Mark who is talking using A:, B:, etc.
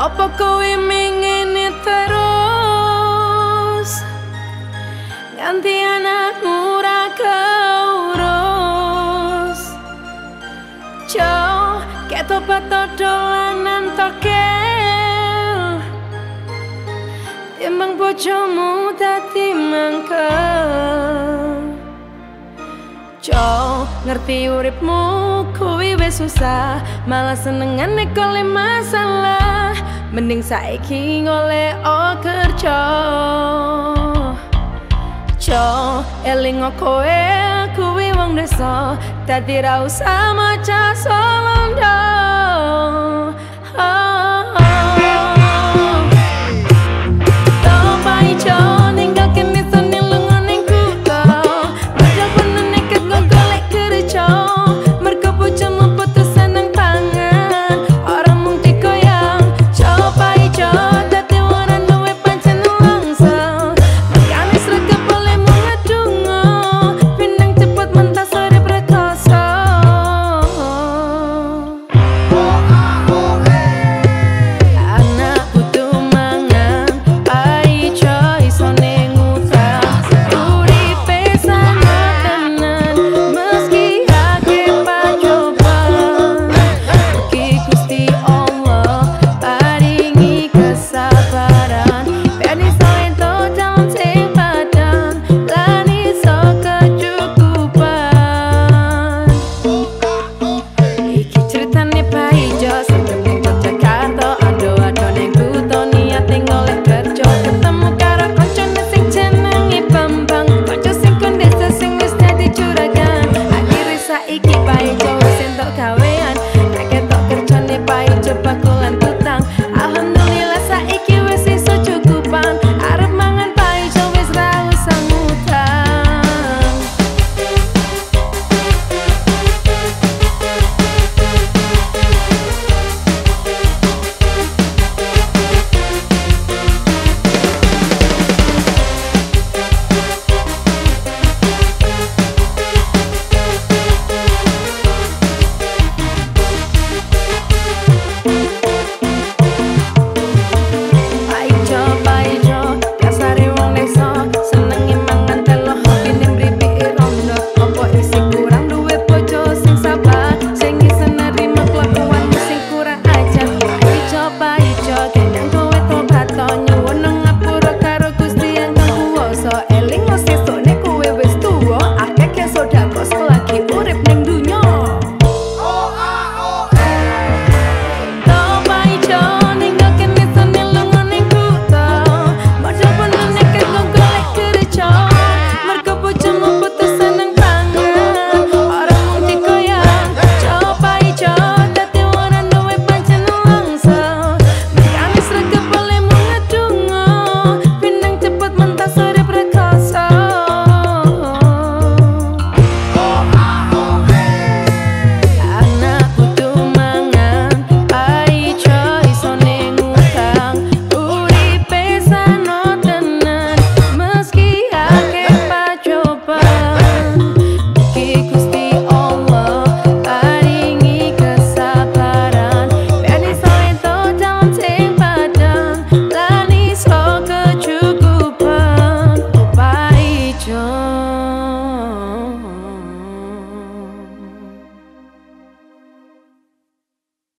A: Apa kau ingin terus? Ganti anak murah kau urus. Jauh keto pato dolanan tokel. Timbang bojomu tak mangkel. Jauh ngerti uripmu kuwi susah. Malah senengan kole masalah. mending saiki ngoleh oh, o kerja. Co, eling o koe kuwi wong desa, Dadi rau sama ca solondok